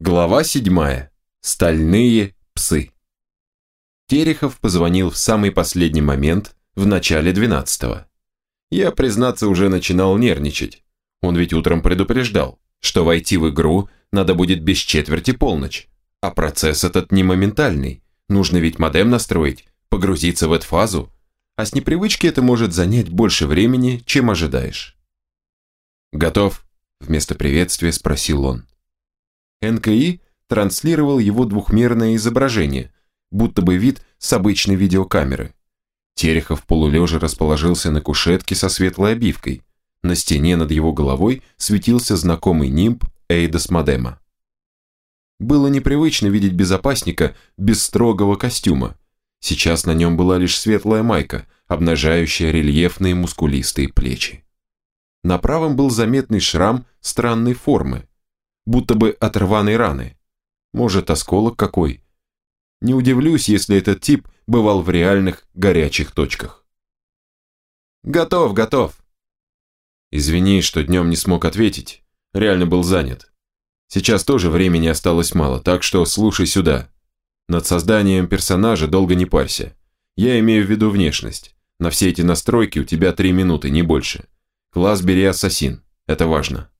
Глава 7. Стальные псы. Терехов позвонил в самый последний момент, в начале 12-го. Я, признаться, уже начинал нервничать. Он ведь утром предупреждал, что войти в игру надо будет без четверти полночь. А процесс этот не моментальный. Нужно ведь модем настроить, погрузиться в эту фазу. А с непривычки это может занять больше времени, чем ожидаешь. «Готов?» – вместо приветствия спросил он. НКИ транслировал его двухмерное изображение, будто бы вид с обычной видеокамеры. Терехов полулежа расположился на кушетке со светлой обивкой. На стене над его головой светился знакомый нимб Эйдос Модема. Было непривычно видеть безопасника без строгого костюма. Сейчас на нем была лишь светлая майка, обнажающая рельефные мускулистые плечи. На правом был заметный шрам странной формы, будто бы от рваной раны. Может, осколок какой. Не удивлюсь, если этот тип бывал в реальных горячих точках. «Готов, готов!» Извини, что днем не смог ответить. Реально был занят. Сейчас тоже времени осталось мало, так что слушай сюда. Над созданием персонажа долго не парься. Я имею в виду внешность. На все эти настройки у тебя три минуты, не больше. Класс бери ассасин. Это важно.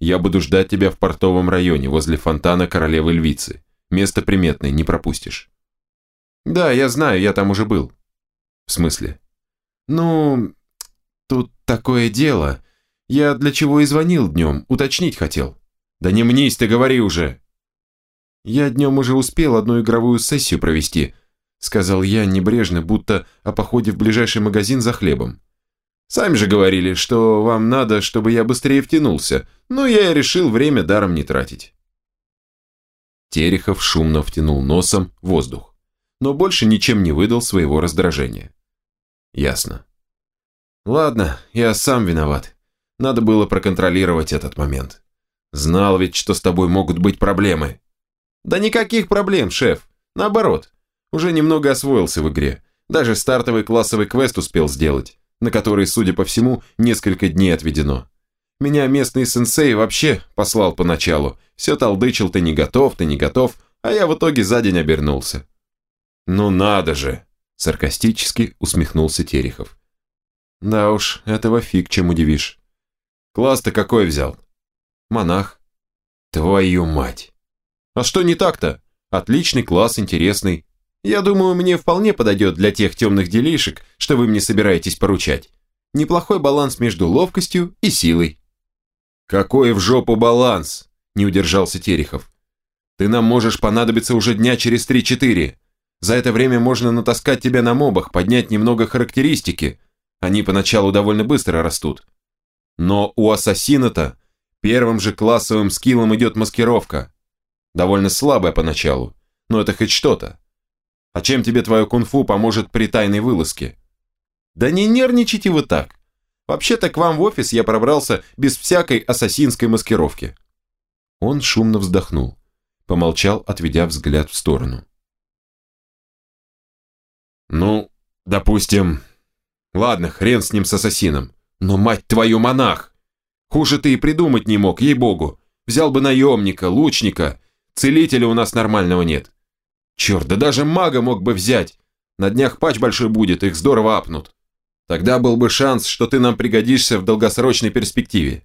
Я буду ждать тебя в портовом районе, возле фонтана королевы львицы. Место приметное, не пропустишь». «Да, я знаю, я там уже был». «В смысле?» «Ну, тут такое дело. Я для чего и звонил днем, уточнить хотел». «Да не мнись ты, говори уже!» «Я днем уже успел одну игровую сессию провести», сказал я небрежно, будто о походе в ближайший магазин за хлебом. Сами же говорили, что вам надо, чтобы я быстрее втянулся, но я и решил время даром не тратить. Терехов шумно втянул носом воздух, но больше ничем не выдал своего раздражения. Ясно. Ладно, я сам виноват. Надо было проконтролировать этот момент. Знал ведь, что с тобой могут быть проблемы. Да никаких проблем, шеф. Наоборот, уже немного освоился в игре. Даже стартовый классовый квест успел сделать на который, судя по всему, несколько дней отведено. Меня местный сенсей вообще послал поначалу. Все толдычил, ты не готов, ты не готов, а я в итоге за день обернулся. «Ну надо же!» – саркастически усмехнулся Терехов. «Да уж, этого фиг чем удивишь. Класс ты какой взял?» «Монах». «Твою мать!» «А что не так-то? Отличный класс, интересный. Я думаю, мне вполне подойдет для тех темных делишек, что вы мне собираетесь поручать. Неплохой баланс между ловкостью и силой». «Какой в жопу баланс?» – не удержался Терехов. «Ты нам можешь понадобиться уже дня через три-четыре. За это время можно натаскать тебя на мобах, поднять немного характеристики. Они поначалу довольно быстро растут. Но у ассасина-то первым же классовым скиллом идет маскировка. Довольно слабая поначалу, но это хоть что-то. А чем тебе твое кунг-фу поможет при тайной вылазке? Да не нервничайте вы так. Вообще-то к вам в офис я пробрался без всякой ассасинской маскировки. Он шумно вздохнул, помолчал, отведя взгляд в сторону. Ну, допустим... Ладно, хрен с ним с ассасином. Но, мать твою, монах! Хуже ты и придумать не мог, ей-богу. Взял бы наемника, лучника. Целителя у нас нормального нет. Черт, да даже мага мог бы взять. На днях патч большой будет, их здорово апнут. Тогда был бы шанс, что ты нам пригодишься в долгосрочной перспективе.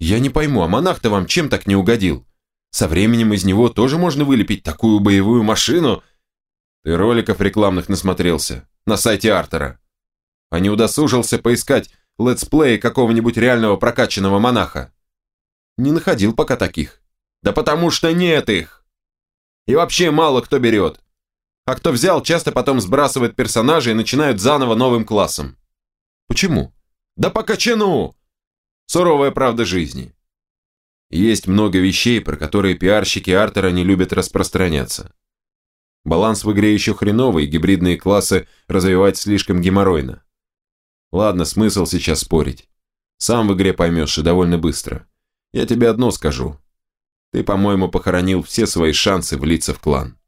Я не пойму, а монах-то вам чем так не угодил? Со временем из него тоже можно вылепить такую боевую машину. Ты роликов рекламных насмотрелся на сайте Артера. А не удосужился поискать летсплеи какого-нибудь реального прокачанного монаха? Не находил пока таких. Да потому что нет их. И вообще мало кто берет. А кто взял, часто потом сбрасывает персонажей и начинают заново новым классом. Почему? Да по качану! Суровая правда жизни. Есть много вещей, про которые пиарщики Артера не любят распространяться. Баланс в игре еще хреновый, гибридные классы развивать слишком геморройно. Ладно, смысл сейчас спорить. Сам в игре поймешь и довольно быстро. Я тебе одно скажу. Ты, по-моему, похоронил все свои шансы влиться в клан.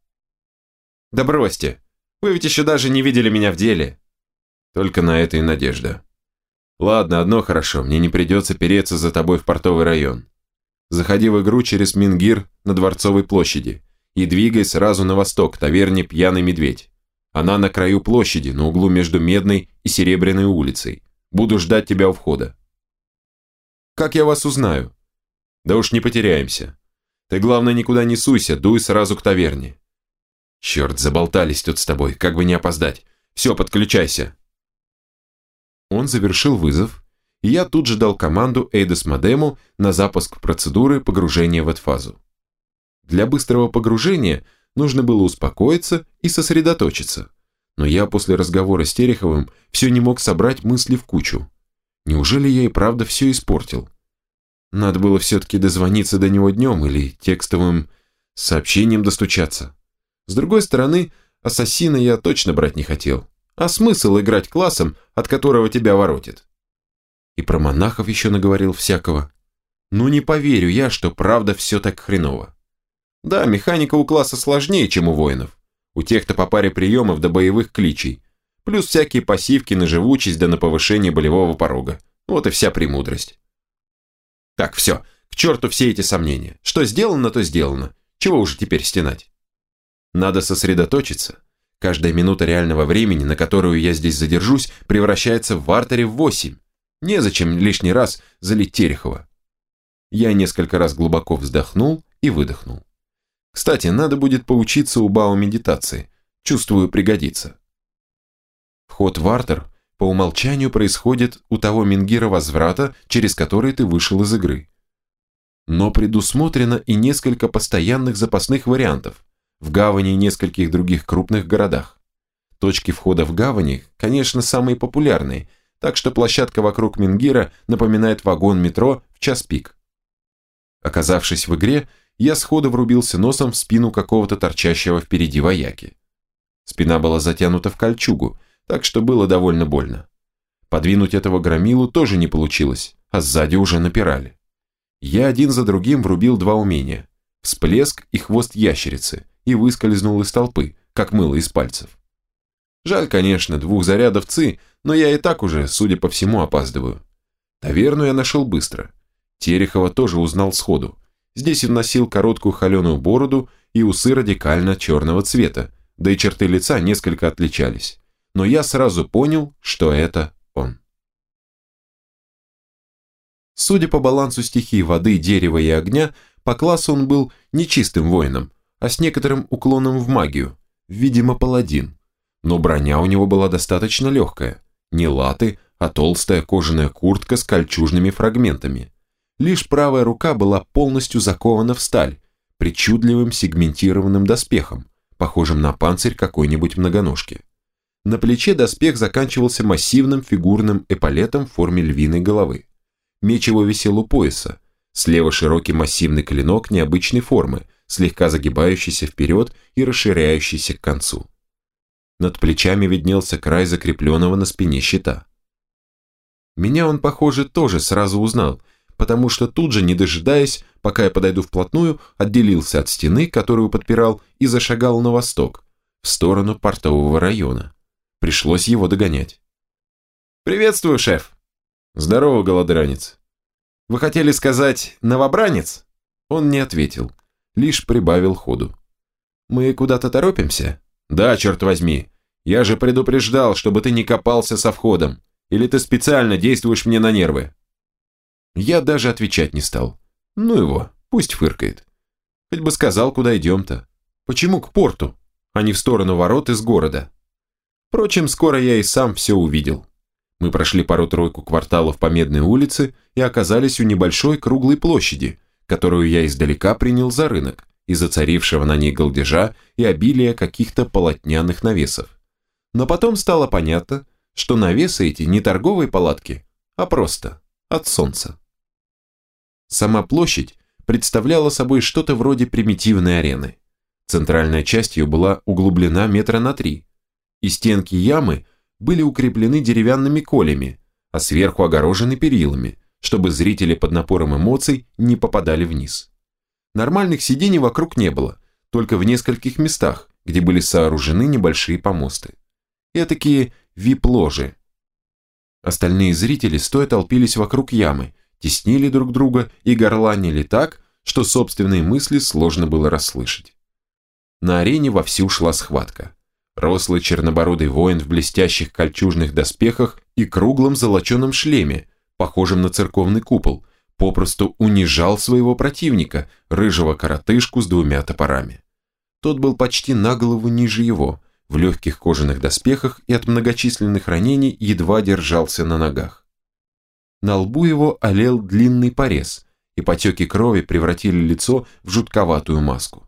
Да бросьте. Вы ведь еще даже не видели меня в деле. Только на это и надежда. Ладно, одно хорошо, мне не придется переться за тобой в портовый район. Заходи в игру через Мингир на Дворцовой площади и двигай сразу на восток, к таверне «Пьяный медведь». Она на краю площади, на углу между Медной и Серебряной улицей. Буду ждать тебя у входа. Как я вас узнаю? Да уж не потеряемся. Ты, главное, никуда не суйся, дуй сразу к таверне. Черт, заболтались тут с тобой, как бы не опоздать. Все, подключайся. Он завершил вызов, и я тут же дал команду Эйдос Модему на запуск процедуры погружения в эту фазу. Для быстрого погружения нужно было успокоиться и сосредоточиться, но я после разговора с Тереховым все не мог собрать мысли в кучу. Неужели я и правда все испортил? Надо было все-таки дозвониться до него днем или текстовым сообщением достучаться. С другой стороны, ассасина я точно брать не хотел. А смысл играть классом, от которого тебя воротит? И про монахов еще наговорил всякого. Ну не поверю я, что правда все так хреново. Да, механика у класса сложнее, чем у воинов. У тех-то по паре приемов до боевых кличей. Плюс всякие пассивки на живучесть да на повышение болевого порога. Вот и вся премудрость. Так, все, к черту все эти сомнения. Что сделано, то сделано. Чего уже теперь стенать? Надо сосредоточиться. Каждая минута реального времени, на которую я здесь задержусь, превращается в артере в 8. Незачем лишний раз залить Терехова. Я несколько раз глубоко вздохнул и выдохнул. Кстати, надо будет поучиться у Бао медитации. Чувствую, пригодится. Вход в артер по умолчанию происходит у того мингира возврата, через который ты вышел из игры. Но предусмотрено и несколько постоянных запасных вариантов в гавани и нескольких других крупных городах. Точки входа в гавани, конечно, самые популярные, так что площадка вокруг Мингира напоминает вагон метро в час пик. Оказавшись в игре, я сходу врубился носом в спину какого-то торчащего впереди вояки. Спина была затянута в кольчугу, так что было довольно больно. Подвинуть этого громилу тоже не получилось, а сзади уже напирали. Я один за другим врубил два умения – всплеск и хвост ящерицы, и выскользнул из толпы, как мыло из пальцев. Жаль, конечно, двух зарядов ЦИ, но я и так уже, судя по всему, опаздываю. Таверну я нашел быстро. Терехова тоже узнал сходу. Здесь он носил короткую холеную бороду и усы радикально черного цвета, да и черты лица несколько отличались. Но я сразу понял, что это он. Судя по балансу стихий воды, дерева и огня, по классу он был не чистым воином, а с некоторым уклоном в магию, видимо, паладин. Но броня у него была достаточно легкая, не латы, а толстая кожаная куртка с кольчужными фрагментами. Лишь правая рука была полностью закована в сталь, причудливым сегментированным доспехом, похожим на панцирь какой-нибудь многоножки. На плече доспех заканчивался массивным фигурным эполетом в форме львиной головы. Меч его висел у пояса, слева широкий массивный клинок необычной формы, слегка загибающийся вперед и расширяющийся к концу. Над плечами виднелся край закрепленного на спине щита. Меня он, похоже, тоже сразу узнал – потому что тут же, не дожидаясь, пока я подойду вплотную, отделился от стены, которую подпирал, и зашагал на восток, в сторону портового района. Пришлось его догонять. «Приветствую, шеф!» «Здорово, голодранец!» «Вы хотели сказать «новобранец»?» Он не ответил, лишь прибавил ходу. «Мы куда-то торопимся?» «Да, черт возьми! Я же предупреждал, чтобы ты не копался со входом. Или ты специально действуешь мне на нервы?» Я даже отвечать не стал. Ну его, пусть фыркает. Хоть бы сказал, куда идем-то. Почему к порту, а не в сторону ворот из города? Впрочем, скоро я и сам все увидел. Мы прошли пару-тройку кварталов по Медной улице и оказались у небольшой круглой площади, которую я издалека принял за рынок, из-за царившего на ней голдежа и обилия каких-то полотняных навесов. Но потом стало понятно, что навесы эти не торговые палатки, а просто от солнца. Сама площадь представляла собой что-то вроде примитивной арены. Центральная часть ее была углублена метра на три, и стенки ямы были укреплены деревянными колями, а сверху огорожены перилами, чтобы зрители под напором эмоций не попадали вниз. Нормальных сидений вокруг не было, только в нескольких местах, где были сооружены небольшие помосты. Этакие вип-ложи. Остальные зрители стоя толпились вокруг ямы, теснили друг друга и горланили так, что собственные мысли сложно было расслышать. На арене вовсю шла схватка. Рослый чернобородый воин в блестящих кольчужных доспехах и круглом золоченом шлеме, похожем на церковный купол, попросту унижал своего противника, рыжего коротышку с двумя топорами. Тот был почти на голову ниже его, в легких кожаных доспехах и от многочисленных ранений едва держался на ногах. На лбу его олел длинный порез, и потеки крови превратили лицо в жутковатую маску.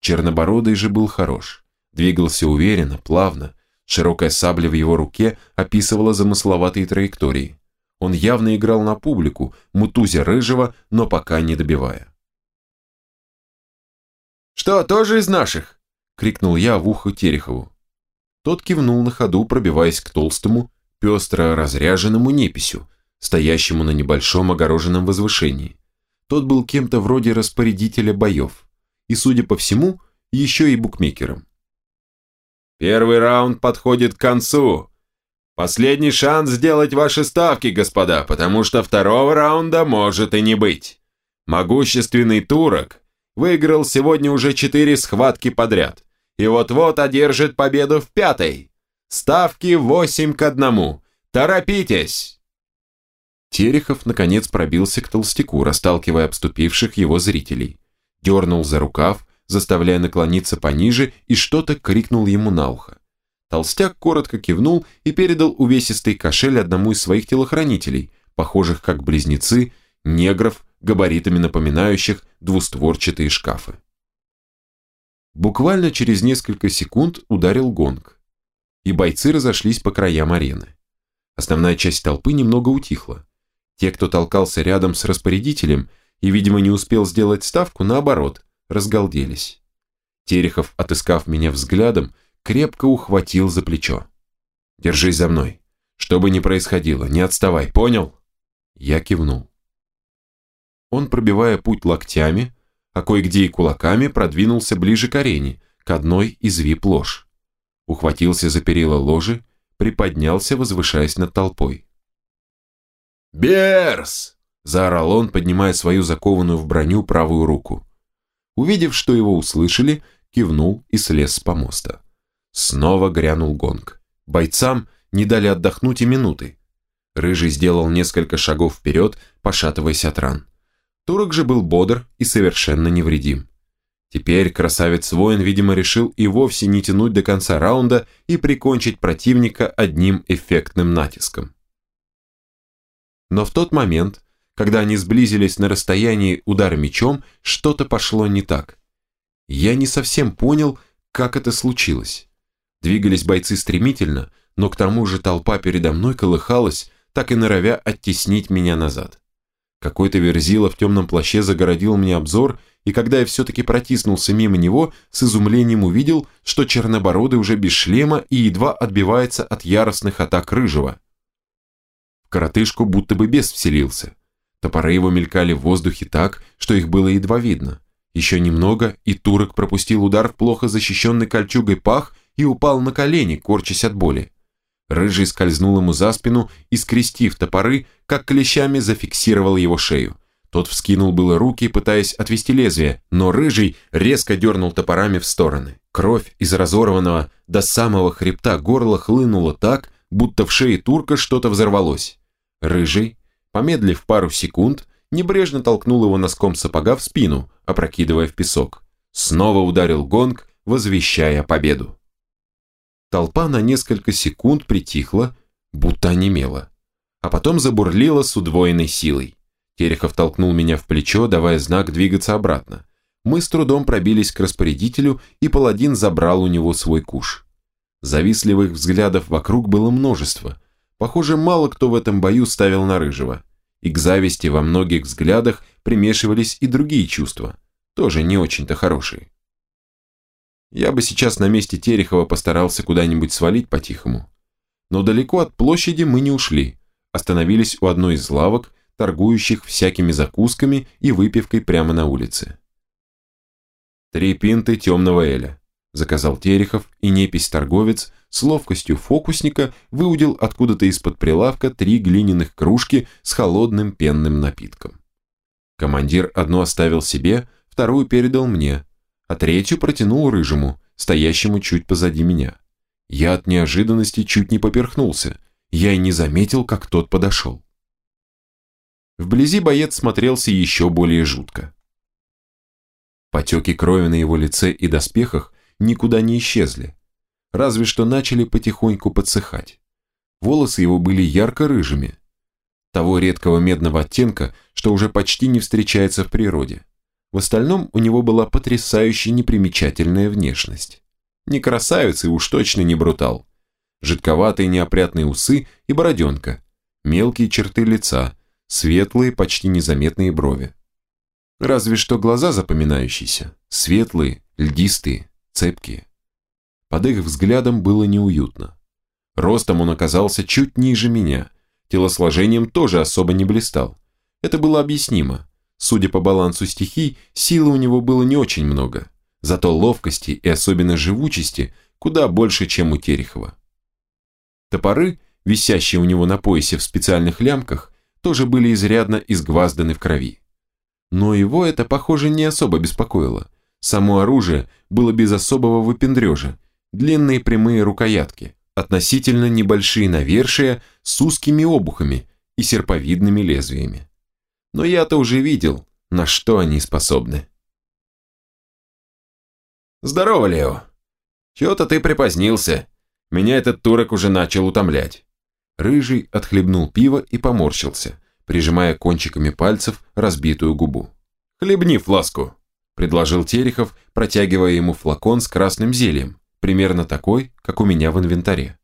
Чернобородый же был хорош, двигался уверенно, плавно, широкая сабля в его руке описывала замысловатые траектории. Он явно играл на публику, мутузя рыжего, но пока не добивая. «Что, тоже из наших?» – крикнул я в ухо Терехову. Тот кивнул на ходу, пробиваясь к толстому, пестро разряженному неписю, стоящему на небольшом огороженном возвышении. Тот был кем-то вроде распорядителя боев, и, судя по всему, еще и букмекером. «Первый раунд подходит к концу. Последний шанс сделать ваши ставки, господа, потому что второго раунда может и не быть. Могущественный турок выиграл сегодня уже четыре схватки подряд и вот-вот одержит победу в пятой. Ставки 8 к одному. Торопитесь!» Терехов наконец пробился к толстяку, расталкивая обступивших его зрителей. Дернул за рукав, заставляя наклониться пониже, и что-то крикнул ему на ухо. Толстяк коротко кивнул и передал увесистый кошель одному из своих телохранителей, похожих как близнецы, негров, габаритами напоминающих двустворчатые шкафы. Буквально через несколько секунд ударил гонг, и бойцы разошлись по краям арены. Основная часть толпы немного утихла. Те, кто толкался рядом с распорядителем и, видимо, не успел сделать ставку, наоборот, разгалделись. Терехов, отыскав меня взглядом, крепко ухватил за плечо. «Держись за мной. Что бы ни происходило, не отставай, понял?» Я кивнул. Он, пробивая путь локтями, а кое-где и кулаками продвинулся ближе к арене, к одной из вип-лож. Ухватился за перила ложи, приподнялся, возвышаясь над толпой. «Берс!» – заорал он, поднимая свою закованную в броню правую руку. Увидев, что его услышали, кивнул и слез с помоста. Снова грянул гонг. Бойцам не дали отдохнуть и минуты. Рыжий сделал несколько шагов вперед, пошатываясь от ран. Турок же был бодр и совершенно невредим. Теперь красавец-воин, видимо, решил и вовсе не тянуть до конца раунда и прикончить противника одним эффектным натиском. Но в тот момент, когда они сблизились на расстоянии удара мечом, что-то пошло не так. Я не совсем понял, как это случилось. Двигались бойцы стремительно, но к тому же толпа передо мной колыхалась, так и норовя оттеснить меня назад. Какой-то верзила в темном плаще загородил мне обзор, и когда я все-таки протиснулся мимо него, с изумлением увидел, что Чернобородый уже без шлема и едва отбивается от яростных атак Рыжего. В коротышку будто бы бес вселился. Топоры его мелькали в воздухе так, что их было едва видно. Еще немного, и турок пропустил удар в плохо защищенный кольчугой пах и упал на колени, корчась от боли. Рыжий скользнул ему за спину и, скрестив топоры, как клещами зафиксировал его шею. Тот вскинул было руки, пытаясь отвести лезвие, но Рыжий резко дернул топорами в стороны. Кровь из разорванного до самого хребта горла хлынула так, будто в шее турка что-то взорвалось. Рыжий, помедлив пару секунд, небрежно толкнул его носком сапога в спину, опрокидывая в песок. Снова ударил гонг, возвещая победу. Толпа на несколько секунд притихла, будто онемела, а потом забурлила с удвоенной силой. Терехов толкнул меня в плечо, давая знак двигаться обратно. Мы с трудом пробились к распорядителю, и паладин забрал у него свой куш. Завистливых взглядов вокруг было множество. Похоже, мало кто в этом бою ставил на рыжего. И к зависти во многих взглядах примешивались и другие чувства, тоже не очень-то хорошие. Я бы сейчас на месте Терехова постарался куда-нибудь свалить по-тихому. Но далеко от площади мы не ушли. Остановились у одной из лавок, торгующих всякими закусками и выпивкой прямо на улице. «Три пинты темного эля», – заказал Терехов, и непись-торговец с ловкостью фокусника выудил откуда-то из-под прилавка три глиняных кружки с холодным пенным напитком. Командир одну оставил себе, вторую передал мне, а третью протянул рыжему, стоящему чуть позади меня. Я от неожиданности чуть не поперхнулся, я и не заметил, как тот подошел. Вблизи боец смотрелся еще более жутко. Потеки крови на его лице и доспехах никуда не исчезли, разве что начали потихоньку подсыхать. Волосы его были ярко-рыжими, того редкого медного оттенка, что уже почти не встречается в природе. В остальном у него была потрясающе непримечательная внешность. Не красавец и уж точно не брутал. Жидковатые неопрятные усы и бороденка, мелкие черты лица, светлые, почти незаметные брови. Разве что глаза запоминающиеся, светлые, льдистые, цепкие. Под их взглядом было неуютно. Ростом он оказался чуть ниже меня, телосложением тоже особо не блистал. Это было объяснимо. Судя по балансу стихий, силы у него было не очень много, зато ловкости и особенно живучести куда больше, чем у Терехова. Топоры, висящие у него на поясе в специальных лямках, тоже были изрядно изгвазданы в крови. Но его это, похоже, не особо беспокоило. Само оружие было без особого выпендрежа, длинные прямые рукоятки, относительно небольшие навершия с узкими обухами и серповидными лезвиями. Но я-то уже видел, на что они способны. «Здорово, Лео. Чего-то ты припозднился. Меня этот турок уже начал утомлять. Рыжий отхлебнул пиво и поморщился, прижимая кончиками пальцев разбитую губу. «Хлебни фласку», – предложил Терехов, протягивая ему флакон с красным зельем, примерно такой, как у меня в инвентаре.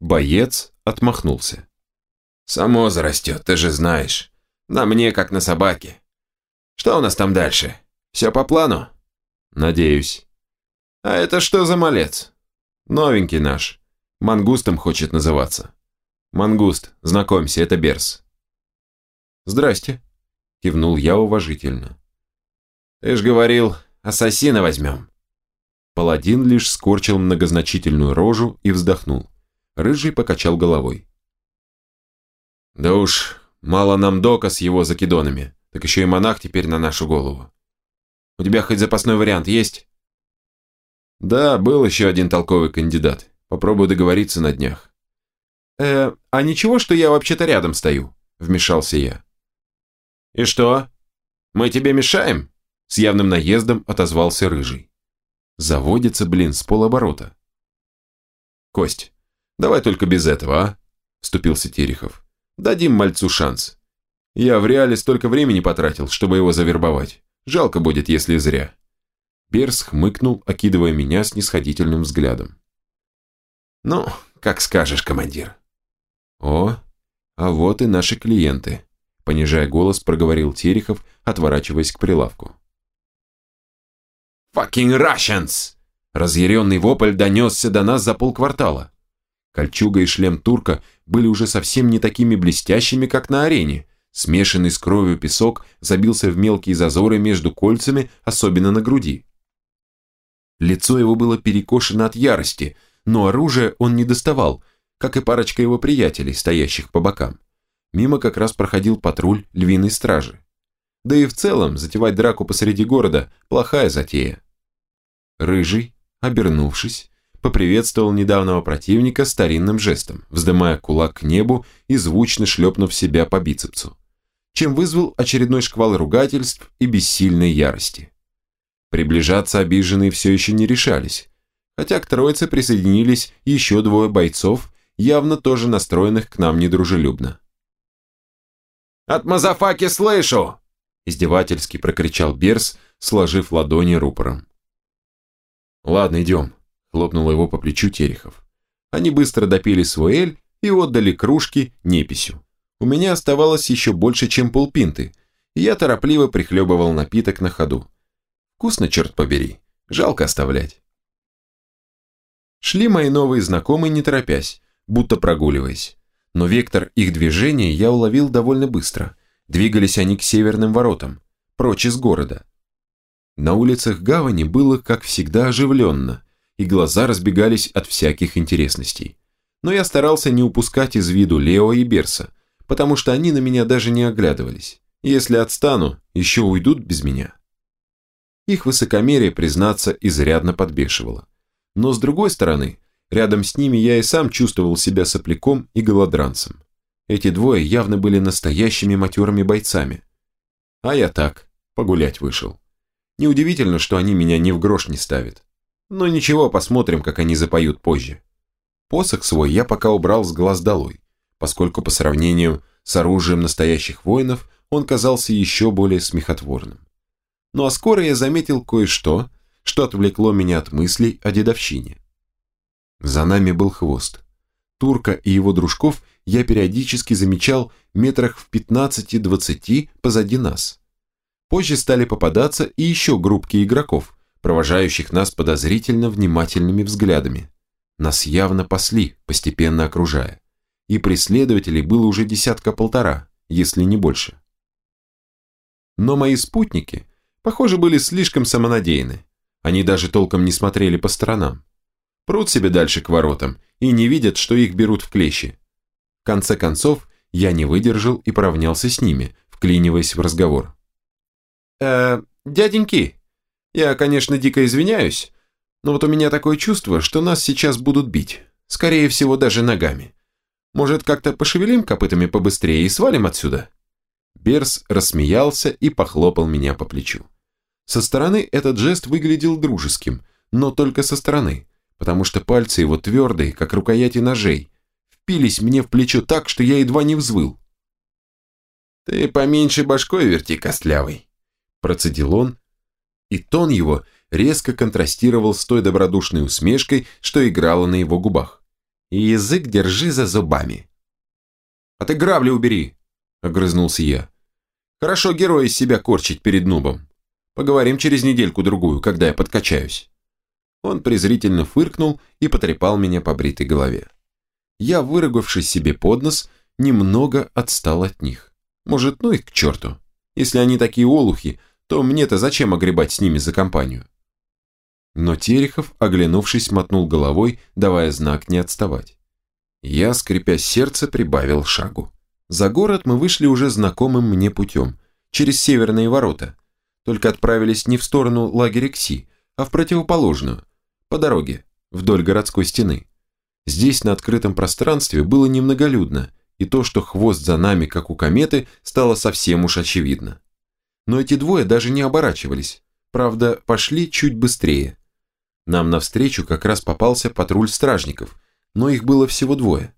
Боец отмахнулся. «Само зарастет, ты же знаешь. На мне, как на собаке. Что у нас там дальше? Все по плану?» «Надеюсь». «А это что за малец?» «Новенький наш. Мангустом хочет называться». «Мангуст, знакомься, это Берс». «Здрасте», – кивнул я уважительно. «Ты ж говорил, ассасина возьмем». Паладин лишь скорчил многозначительную рожу и вздохнул. Рыжий покачал головой. «Да уж, мало нам дока с его закидонами, так еще и монах теперь на нашу голову. У тебя хоть запасной вариант есть?» «Да, был еще один толковый кандидат. Попробую договориться на днях. «Э, а ничего, что я вообще-то рядом стою?» – вмешался я. «И что? Мы тебе мешаем?» – с явным наездом отозвался Рыжий. Заводится, блин, с полоборота. «Кость, давай только без этого, а?» – вступился Терехов. «Дадим мальцу шанс. Я в реале столько времени потратил, чтобы его завербовать. Жалко будет, если зря». Берс хмыкнул, окидывая меня снисходительным взглядом. «Ну, как скажешь, командир». «О, а вот и наши клиенты», – понижая голос, проговорил Терехов, отворачиваясь к прилавку. «Fucking Russians!» Разъяренный вопль донесся до нас за полквартала. Кольчуга и шлем турка были уже совсем не такими блестящими, как на арене. Смешанный с кровью песок забился в мелкие зазоры между кольцами, особенно на груди. Лицо его было перекошено от ярости, но оружие он не доставал, как и парочка его приятелей, стоящих по бокам. Мимо как раз проходил патруль львиной стражи. Да и в целом, затевать драку посреди города – плохая затея. Рыжий, обернувшись, поприветствовал недавнего противника старинным жестом, вздымая кулак к небу и звучно шлепнув себя по бицепсу, чем вызвал очередной шквал ругательств и бессильной ярости. Приближаться обиженные все еще не решались, хотя к троице присоединились еще двое бойцов явно тоже настроенных к нам недружелюбно. «От Мазафаки слышу!» Издевательски прокричал Берс, сложив ладони рупором. «Ладно, идем», – хлопнул его по плечу Терехов. Они быстро допили свой эль и отдали кружки неписью. У меня оставалось еще больше, чем полпинты, и я торопливо прихлебывал напиток на ходу. Вкусно, черт побери, жалко оставлять. Шли мои новые знакомые, не торопясь, будто прогуливаясь. Но вектор их движения я уловил довольно быстро. Двигались они к северным воротам, прочь из города. На улицах гавани было, как всегда, оживленно, и глаза разбегались от всяких интересностей. Но я старался не упускать из виду Лео и Берса, потому что они на меня даже не оглядывались. Если отстану, еще уйдут без меня. Их высокомерие, признаться, изрядно подбешивало. Но с другой стороны, рядом с ними я и сам чувствовал себя сопляком и голодранцем. Эти двое явно были настоящими матерыми бойцами. А я так, погулять вышел. Неудивительно, что они меня ни в грош не ставят. Но ничего, посмотрим, как они запоют позже. Посох свой я пока убрал с глаз долой, поскольку по сравнению с оружием настоящих воинов он казался еще более смехотворным. Ну а скоро я заметил кое-что, что отвлекло меня от мыслей о дедовщине. За нами был хвост. Турка и его дружков я периодически замечал метрах в 15-20 позади нас. Позже стали попадаться и еще группки игроков, провожающих нас подозрительно внимательными взглядами. Нас явно пасли, постепенно окружая. И преследователей было уже десятка-полтора, если не больше. Но мои спутники, похоже, были слишком самонадеяны. Они даже толком не смотрели по сторонам. Прут себе дальше к воротам и не видят, что их берут в клещи. Конце концов, я не выдержал и поравнялся с ними, вклиниваясь в разговор. «Э, дяденьки, я, конечно, дико извиняюсь, но вот у меня такое чувство, что нас сейчас будут бить. Скорее всего, даже ногами. Может, как-то пошевелим копытами побыстрее и свалим отсюда?» Берс рассмеялся и похлопал меня по плечу. Со стороны этот жест выглядел дружеским, но только со стороны, потому что пальцы его твердые, как рукояти ножей, впились мне в плечо так, что я едва не взвыл. «Ты поменьше башкой верти, костлявый», – процедил он, и тон его резко контрастировал с той добродушной усмешкой, что играла на его губах. «И язык держи за зубами». «А ты грабли убери», – огрызнулся я. «Хорошо героя из себя корчить перед нубом. Поговорим через недельку-другую, когда я подкачаюсь». Он презрительно фыркнул и потрепал меня по бритой голове. Я, выругавшись себе под нос, немного отстал от них. Может, ну их к черту. Если они такие олухи, то мне-то зачем огребать с ними за компанию? Но Терехов, оглянувшись, мотнул головой, давая знак не отставать. Я, скрипя сердце, прибавил шагу. За город мы вышли уже знакомым мне путем, через северные ворота. Только отправились не в сторону лагеря Кси, а в противоположную, по дороге, вдоль городской стены. Здесь на открытом пространстве было немноголюдно, и то, что хвост за нами, как у кометы, стало совсем уж очевидно. Но эти двое даже не оборачивались, правда, пошли чуть быстрее. Нам навстречу как раз попался патруль стражников, но их было всего двое.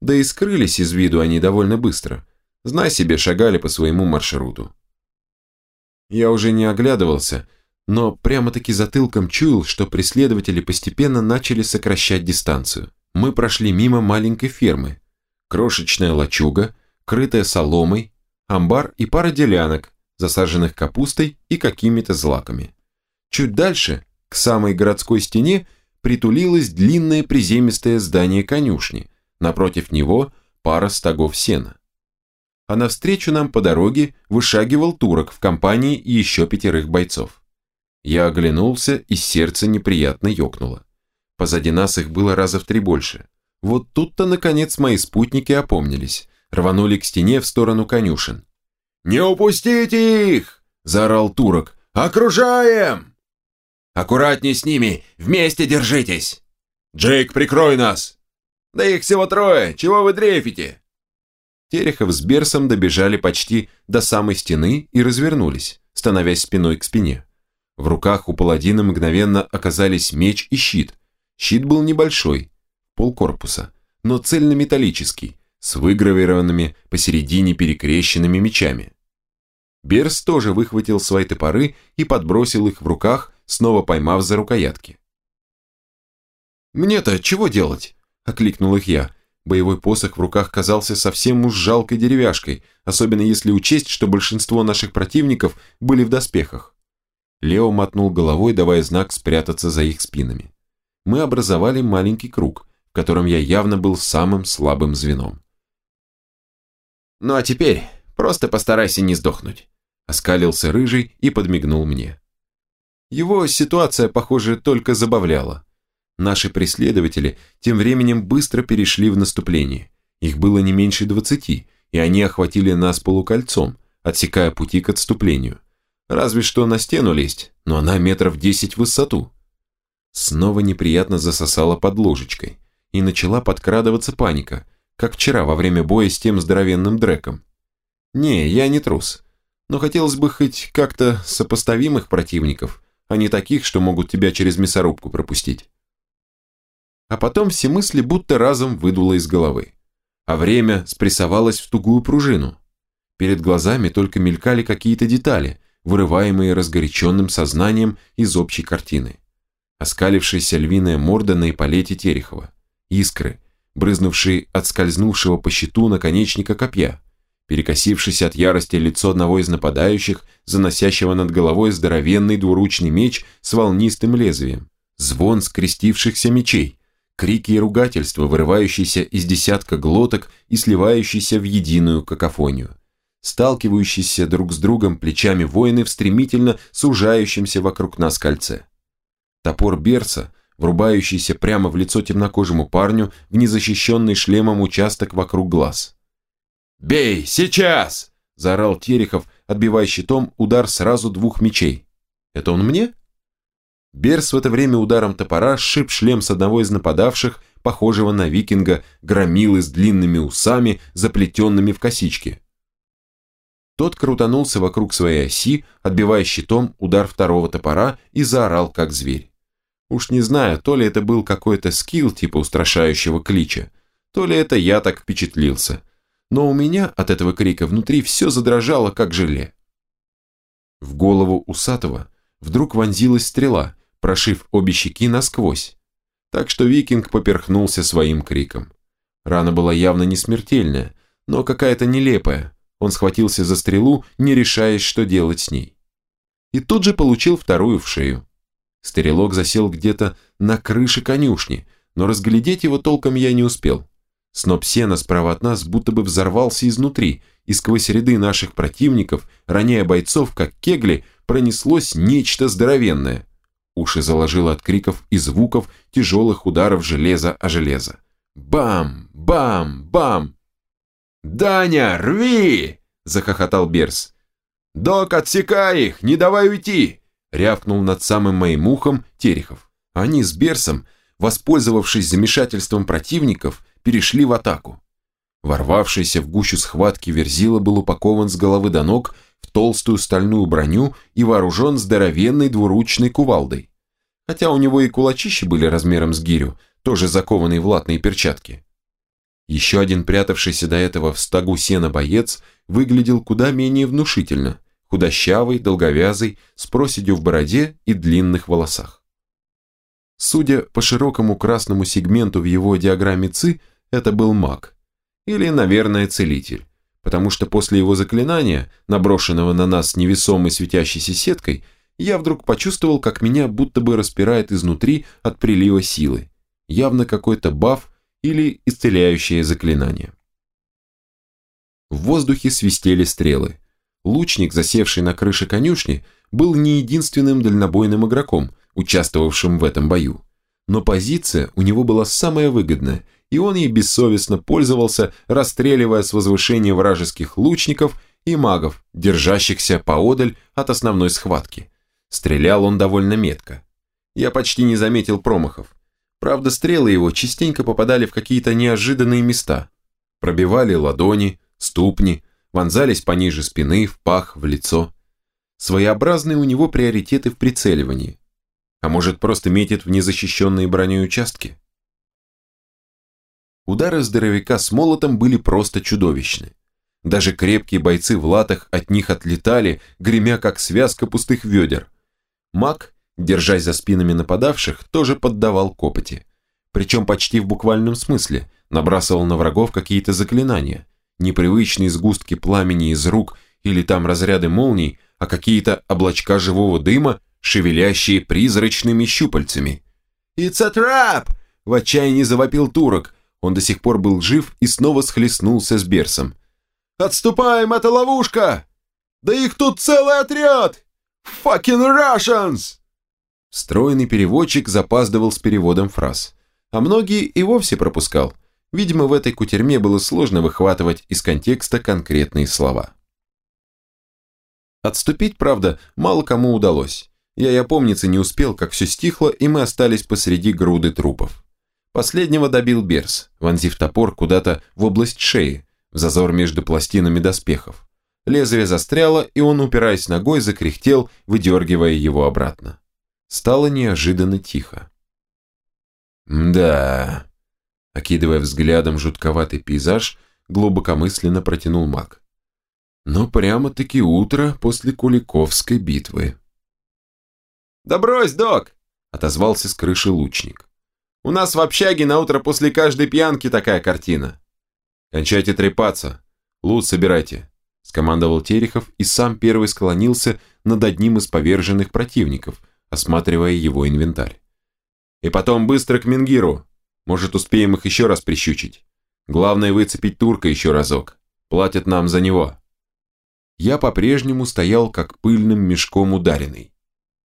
Да и скрылись из виду они довольно быстро. Знай себе, шагали по своему маршруту. Я уже не оглядывался, но прямо-таки затылком чуял, что преследователи постепенно начали сокращать дистанцию. Мы прошли мимо маленькой фермы. Крошечная лачуга, крытая соломой, амбар и пара делянок, засаженных капустой и какими-то злаками. Чуть дальше, к самой городской стене, притулилось длинное приземистое здание конюшни, напротив него пара стогов сена. А навстречу нам по дороге вышагивал турок в компании еще пятерых бойцов. Я оглянулся, и сердце неприятно ёкнуло. Позади нас их было раза в три больше. Вот тут-то, наконец, мои спутники опомнились, рванули к стене в сторону конюшен. «Не упустите их!» – заорал турок. «Окружаем!» «Аккуратней с ними! Вместе держитесь!» «Джейк, прикрой нас!» Да их всего трое, чего вы дрейфите?» Терехов с Берсом добежали почти до самой стены и развернулись, становясь спиной к спине. В руках у паладина мгновенно оказались меч и щит. Щит был небольшой, полкорпуса, но цельнометаллический, с выгравированными посередине перекрещенными мечами. Берс тоже выхватил свои топоры и подбросил их в руках, снова поймав за рукоятки. «Мне-то чего делать?» окликнул их я. Боевой посох в руках казался совсем уж жалкой деревяшкой, особенно если учесть, что большинство наших противников были в доспехах. Лео мотнул головой, давая знак спрятаться за их спинами. Мы образовали маленький круг, в котором я явно был самым слабым звеном. «Ну а теперь просто постарайся не сдохнуть», – оскалился Рыжий и подмигнул мне. Его ситуация, похоже, только забавляла. Наши преследователи тем временем быстро перешли в наступление. Их было не меньше двадцати, и они охватили нас полукольцом, отсекая пути к отступлению. Разве что на стену лезть, но она метров десять в высоту. Снова неприятно засосала под ложечкой, и начала подкрадываться паника, как вчера во время боя с тем здоровенным дреком. Не, я не трус, но хотелось бы хоть как-то сопоставимых противников, а не таких, что могут тебя через мясорубку пропустить. А потом все мысли будто разом выдуло из головы, а время спрессовалось в тугую пружину. Перед глазами только мелькали какие-то детали, вырываемые разгоряченным сознанием из общей картины. Оскалившаяся львиная морда на эполете Терехова, искры, брызнувшие от скользнувшего по щиту наконечника копья, перекосившись от ярости лицо одного из нападающих, заносящего над головой здоровенный двуручный меч с волнистым лезвием, звон скрестившихся мечей, крики и ругательства, вырывающиеся из десятка глоток и сливающиеся в единую какофонию, сталкивающиеся друг с другом плечами воины в стремительно сужающемся вокруг нас кольце. Топор Берса, врубающийся прямо в лицо темнокожему парню в незащищенный шлемом участок вокруг глаз – «Бей, сейчас!» – заорал Терехов, отбивая щитом удар сразу двух мечей. «Это он мне?» Берс в это время ударом топора сшиб шлем с одного из нападавших, похожего на викинга, громилы с длинными усами, заплетенными в косички. Тот крутанулся вокруг своей оси, отбивая щитом удар второго топора и заорал, как зверь. Уж не знаю, то ли это был какой-то скилл типа устрашающего клича, то ли это я так впечатлился – но у меня от этого крика внутри все задрожало, как желе. В голову усатого вдруг вонзилась стрела, прошив обе щеки насквозь, так что викинг поперхнулся своим криком. Рана была явно не смертельная, но какая-то нелепая. Он схватился за стрелу, не решаясь, что делать с ней. И тут же получил вторую в шею. Стрелок засел где-то на крыше конюшни, но разглядеть его толком я не успел. Сноп сена справа от нас будто бы взорвался изнутри, и сквозь ряды наших противников, роняя бойцов, как кегли, пронеслось нечто здоровенное. Уши заложило от криков и звуков тяжелых ударов железа о железо. Бам! Бам! Бам! «Даня, рви!» – захохотал Берс. «Док, отсекай их! Не давай уйти!» – рявкнул над самым моим ухом Терехов. Они с Берсом, воспользовавшись замешательством противников, перешли в атаку. Ворвавшийся в гущу схватки Верзила был упакован с головы до ног в толстую стальную броню и вооружен здоровенной двуручной кувалдой. Хотя у него и кулачищи были размером с гирю, тоже закованные в латные перчатки. Еще один прятавшийся до этого в стогу сена боец выглядел куда менее внушительно, худощавый, долговязый, с проседью в бороде и длинных волосах. Судя по широкому красному сегменту в его диаграмме ЦИ, это был маг. Или, наверное, целитель. Потому что после его заклинания, наброшенного на нас невесомой светящейся сеткой, я вдруг почувствовал, как меня будто бы распирает изнутри от прилива силы. Явно какой-то баф или исцеляющее заклинание. В воздухе свистели стрелы. Лучник, засевший на крыше конюшни, был не единственным дальнобойным игроком, участвовавшим в этом бою. Но позиция у него была самая выгодная – и он ей бессовестно пользовался, расстреливая с возвышения вражеских лучников и магов, держащихся поодаль от основной схватки. Стрелял он довольно метко. Я почти не заметил промахов. Правда, стрелы его частенько попадали в какие-то неожиданные места. Пробивали ладони, ступни, вонзались пониже спины, в пах, в лицо. Своеобразные у него приоритеты в прицеливании. А может, просто метит в незащищенные броней участки? Удары здоровяка с молотом были просто чудовищны. Даже крепкие бойцы в латах от них отлетали, гремя как связка пустых ведер. Маг, держась за спинами нападавших, тоже поддавал копоти. Причем почти в буквальном смысле, набрасывал на врагов какие-то заклинания. Непривычные сгустки пламени из рук или там разряды молний, а какие-то облачка живого дыма, шевелящие призрачными щупальцами. «It's a trap!» – в отчаянии завопил турок, он до сих пор был жив и снова схлестнулся с Берсом. «Отступаем, это ловушка! Да их тут целый отряд! Fucking Russians!» Встроенный переводчик запаздывал с переводом фраз, а многие и вовсе пропускал. Видимо, в этой кутерьме было сложно выхватывать из контекста конкретные слова. Отступить, правда, мало кому удалось. Я и опомниться не успел, как все стихло, и мы остались посреди груды трупов. Последнего добил Берс, вонзив топор куда-то в область шеи, в зазор между пластинами доспехов. Лезвие застряло, и он, упираясь ногой, закряхтел, выдергивая его обратно. Стало неожиданно тихо. «Да...» Окидывая взглядом жутковатый пейзаж, глубокомысленно протянул маг. «Но прямо-таки утро после Куликовской битвы». «Да брось, док!» – отозвался с крыши лучник. «У нас в общаге на утро после каждой пьянки такая картина». «Кончайте трепаться. Лут собирайте», – скомандовал Терехов и сам первый склонился над одним из поверженных противников, осматривая его инвентарь. «И потом быстро к Менгиру. Может, успеем их еще раз прищучить. Главное выцепить турка еще разок. Платят нам за него». Я по-прежнему стоял как пыльным мешком ударенный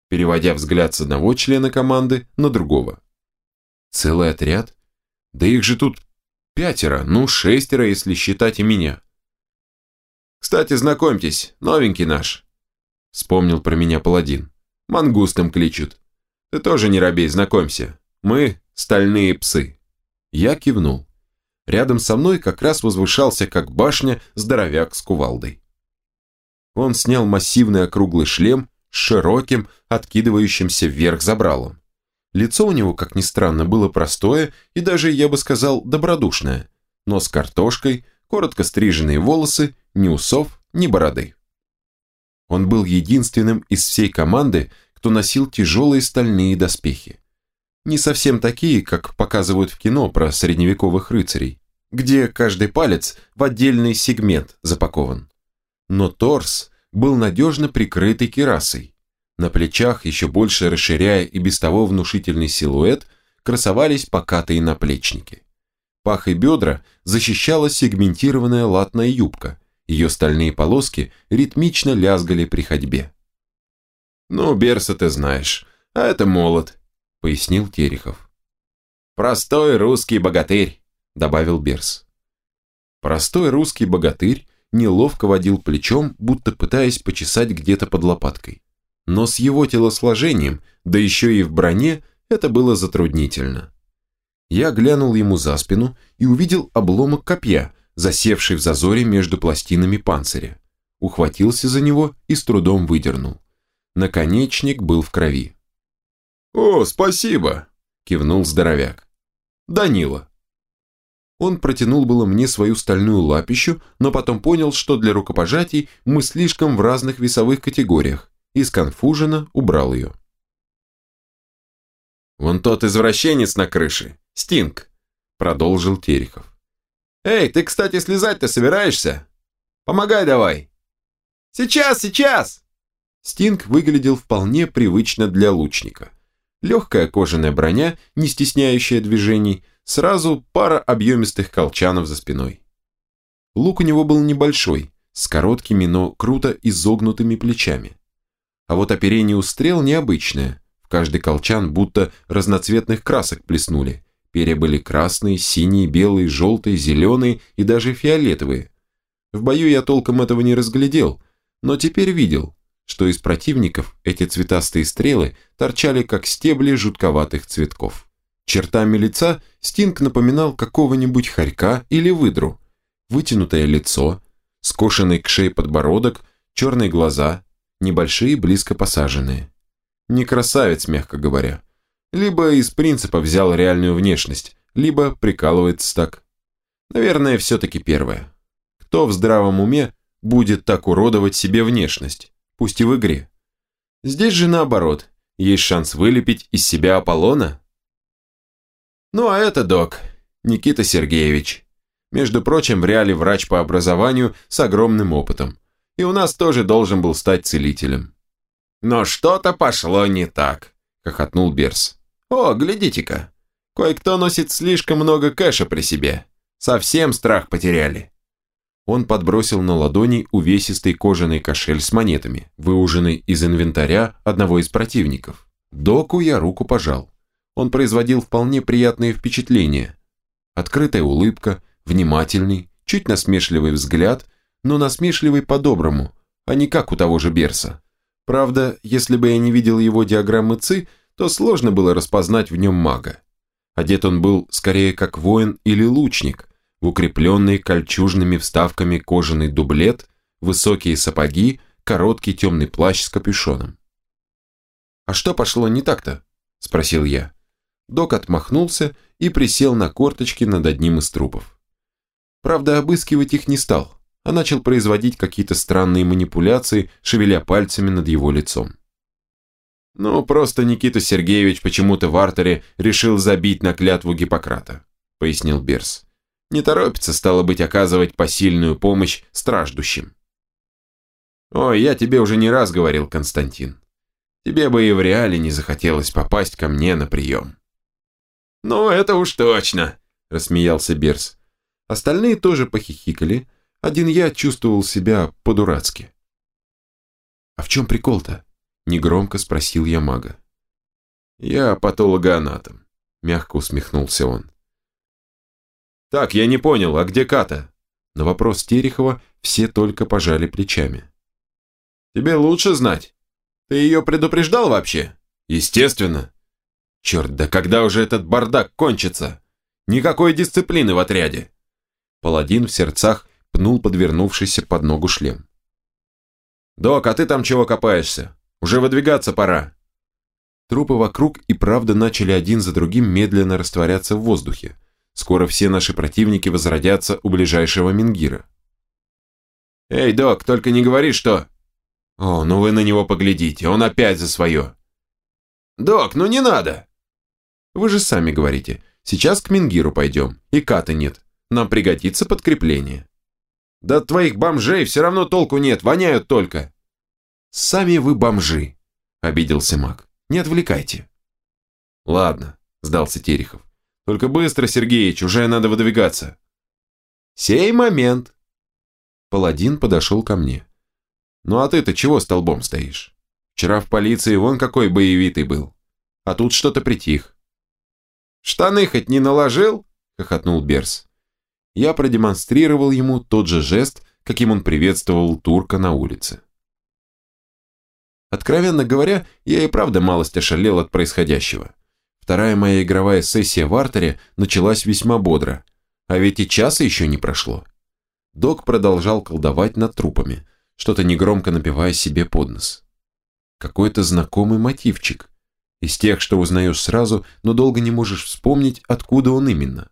переводя взгляд с одного члена команды на другого. Целый отряд? Да их же тут пятеро, ну шестеро, если считать и меня. Кстати, знакомьтесь, новенький наш. Вспомнил про меня паладин. Мангустом кличут. Ты тоже не робей, знакомься. Мы стальные псы. Я кивнул. Рядом со мной как раз возвышался, как башня, здоровяк с кувалдой. Он снял массивный округлый шлем с широким, откидывающимся вверх забралом. Лицо у него, как ни странно, было простое и даже, я бы сказал, добродушное. Нос картошкой, коротко стриженные волосы, ни усов, ни бороды. Он был единственным из всей команды, кто носил тяжелые стальные доспехи. Не совсем такие, как показывают в кино про средневековых рыцарей, где каждый палец в отдельный сегмент запакован. Но торс был надежно прикрытый кирасой. На плечах, еще больше расширяя и без того внушительный силуэт, красовались покатые наплечники. Пах и бедра защищала сегментированная латная юбка, ее стальные полоски ритмично лязгали при ходьбе. «Ну, Берса ты знаешь, а это молот», — пояснил Терехов. «Простой русский богатырь», — добавил Берс. Простой русский богатырь неловко водил плечом, будто пытаясь почесать где-то под лопаткой. Но с его телосложением, да еще и в броне, это было затруднительно. Я глянул ему за спину и увидел обломок копья, засевший в зазоре между пластинами панциря. Ухватился за него и с трудом выдернул. Наконечник был в крови. «О, спасибо!» – кивнул здоровяк. «Данила, он протянул было мне свою стальную лапищу, но потом понял, что для рукопожатий мы слишком в разных весовых категориях, и сконфуженно убрал ее. «Вон тот извращенец на крыше, Стинг», — продолжил Терехов. «Эй, ты, кстати, слезать-то собираешься? Помогай давай!» «Сейчас, сейчас!» Стинг выглядел вполне привычно для лучника. Легкая кожаная броня, не стесняющая движений, Сразу пара объемистых колчанов за спиной. Лук у него был небольшой, с короткими, но круто изогнутыми плечами. А вот оперение у стрел необычное. В каждый колчан будто разноцветных красок плеснули. Перья были красные, синие, белые, желтые, зеленые и даже фиолетовые. В бою я толком этого не разглядел, но теперь видел, что из противников эти цветастые стрелы торчали как стебли жутковатых цветков. Чертами лица Стинг напоминал какого-нибудь хорька или выдру. Вытянутое лицо, скошенный к шее подбородок, черные глаза, небольшие близко посаженные. Не красавец, мягко говоря. Либо из принципа взял реальную внешность, либо прикалывается так. Наверное, все-таки первое. Кто в здравом уме будет так уродовать себе внешность, пусть и в игре? Здесь же наоборот, есть шанс вылепить из себя Аполлона, ну а это док, Никита Сергеевич. Между прочим, в реале врач по образованию с огромным опытом. И у нас тоже должен был стать целителем. Но что-то пошло не так, хохотнул Берс. О, глядите-ка. Кое-кто носит слишком много кэша при себе. Совсем страх потеряли. Он подбросил на ладони увесистый кожаный кошель с монетами, выуженный из инвентаря одного из противников. Доку я руку пожал он производил вполне приятные впечатления. Открытая улыбка, внимательный, чуть насмешливый взгляд, но насмешливый по-доброму, а не как у того же Берса. Правда, если бы я не видел его диаграммы ЦИ, то сложно было распознать в нем мага. Одет он был скорее как воин или лучник, в укрепленный кольчужными вставками кожаный дублет, высокие сапоги, короткий темный плащ с капюшоном. «А что пошло не так-то?» – спросил я. Док отмахнулся и присел на корточки над одним из трупов. Правда, обыскивать их не стал, а начал производить какие-то странные манипуляции, шевеля пальцами над его лицом. Ну, просто Никита Сергеевич почему-то в артере решил забить на клятву Гиппократа, пояснил Берс. Не торопится, стало быть, оказывать посильную помощь страждущим. Ой, я тебе уже не раз говорил, Константин. Тебе бы и в реале не захотелось попасть ко мне на прием. «Ну, это уж точно!» – рассмеялся Берс. Остальные тоже похихикали, один я чувствовал себя по-дурацки. «А в чем прикол-то?» – негромко спросил я мага. «Я патологоанатом», – мягко усмехнулся он. «Так, я не понял, а где Ката?» На вопрос Терехова все только пожали плечами. «Тебе лучше знать. Ты ее предупреждал вообще?» «Естественно. Черт, да когда уже этот бардак кончится? Никакой дисциплины в отряде. Паладин в сердцах пнул подвернувшийся под ногу шлем. «Док, а ты там чего копаешься? Уже выдвигаться пора!» Трупы вокруг и правда начали один за другим медленно растворяться в воздухе. Скоро все наши противники возродятся у ближайшего Мингира. «Эй, док, только не говори, что...» «О, ну вы на него поглядите, он опять за свое!» «Док, ну не надо!» Вы же сами говорите, сейчас к Мингиру пойдем, и ката нет. Нам пригодится подкрепление. Да от твоих бомжей все равно толку нет, воняют только. Сами вы бомжи, обиделся маг. Не отвлекайте. Ладно, сдался Терехов. Только быстро, Сергеич, уже надо выдвигаться. Сей момент. Паладин подошел ко мне. Ну а ты-то чего столбом стоишь? Вчера в полиции вон какой боевитый был. А тут что-то притих. «Штаны хоть не наложил?» – хохотнул Берс. Я продемонстрировал ему тот же жест, каким он приветствовал турка на улице. Откровенно говоря, я и правда малость ошалел от происходящего. Вторая моя игровая сессия в артере началась весьма бодро, а ведь и часа еще не прошло. Док продолжал колдовать над трупами, что-то негромко напевая себе под нос. Какой-то знакомый мотивчик, из тех, что узнаешь сразу, но долго не можешь вспомнить, откуда он именно.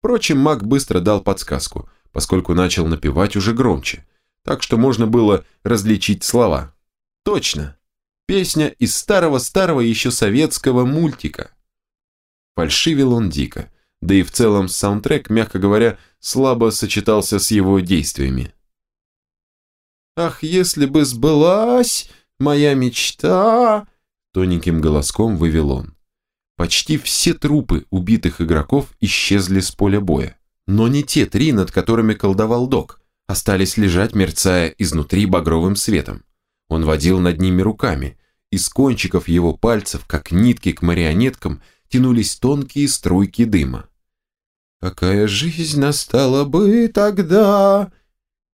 Впрочем, маг быстро дал подсказку, поскольку начал напевать уже громче, так что можно было различить слова. Точно! Песня из старого-старого еще советского мультика. Фальшивил он дико, да и в целом саундтрек, мягко говоря, слабо сочетался с его действиями. «Ах, если бы сбылась моя мечта!» Тоненьким голоском вывел он. Почти все трупы убитых игроков исчезли с поля боя. Но не те три, над которыми колдовал док, остались лежать, мерцая изнутри багровым светом. Он водил над ними руками. Из кончиков его пальцев, как нитки к марионеткам, тянулись тонкие струйки дыма. «Какая жизнь настала бы тогда?»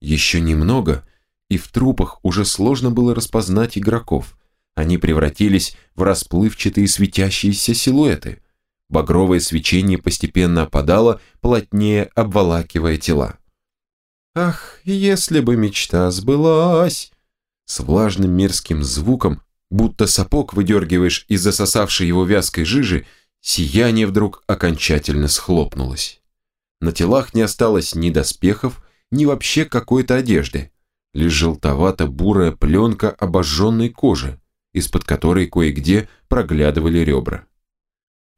Еще немного, и в трупах уже сложно было распознать игроков. Они превратились в расплывчатые светящиеся силуэты. Багровое свечение постепенно опадало, плотнее обволакивая тела. «Ах, если бы мечта сбылась!» С влажным мерзким звуком, будто сапог выдергиваешь из засосавшей его вязкой жижи, сияние вдруг окончательно схлопнулось. На телах не осталось ни доспехов, ни вообще какой-то одежды, лишь желтовато-бурая пленка обожженной кожи, из-под которой кое-где проглядывали ребра.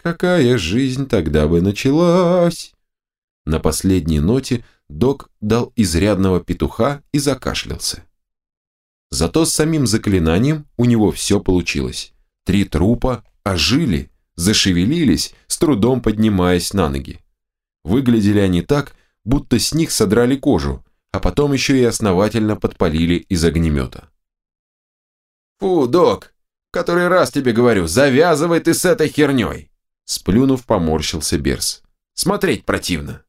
Какая жизнь тогда бы началась? На последней ноте док дал изрядного петуха и закашлялся. Зато с самим заклинанием у него все получилось. Три трупа ожили, зашевелились, с трудом поднимаясь на ноги. Выглядели они так, будто с них содрали кожу, а потом еще и основательно подпалили из огнемета. «Фу, док, который раз тебе говорю, завязывай ты с этой херней!» Сплюнув, поморщился Берс. «Смотреть противно!»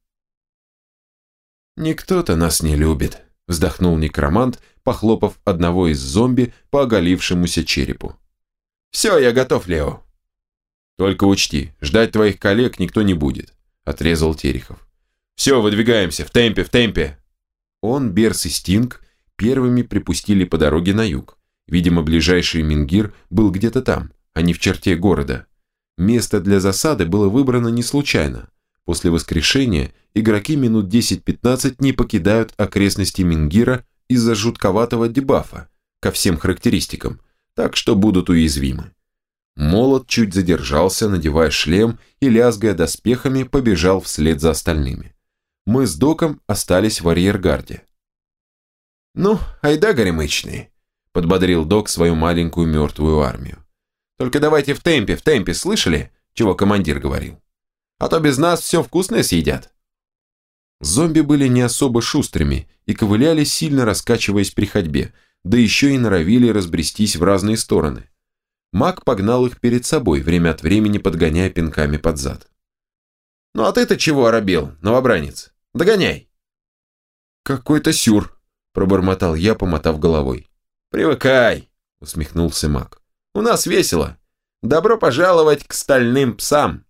«Никто-то нас не любит», вздохнул некромант, похлопав одного из зомби по оголившемуся черепу. «Все, я готов, Лео». «Только учти, ждать твоих коллег никто не будет», – отрезал Терехов. «Все, выдвигаемся, в темпе, в темпе!» Он, Берс и Стинг первыми припустили по дороге на юг. Видимо, ближайший Мингир был где-то там, а не в черте города. Место для засады было выбрано не случайно. После воскрешения игроки минут 10-15 не покидают окрестности Мингира из-за жутковатого дебафа ко всем характеристикам, так что будут уязвимы. Молот чуть задержался, надевая шлем и, лязгая доспехами, побежал вслед за остальными. Мы с Доком остались в арьергарде. «Ну, айда, горемычные!» – подбодрил Док свою маленькую мертвую армию. «Только давайте в темпе, в темпе, слышали, чего командир говорил? А то без нас все вкусное съедят». Зомби были не особо шустрыми и ковыляли, сильно раскачиваясь при ходьбе, да еще и норовили разбрестись в разные стороны. Маг погнал их перед собой, время от времени подгоняя пинками под зад. «Ну а ты-то чего оробел, новобранец? Догоняй!» «Какой-то сюр», – пробормотал я, помотав головой. «Привыкай», – усмехнулся маг. «У нас весело. Добро пожаловать к стальным псам».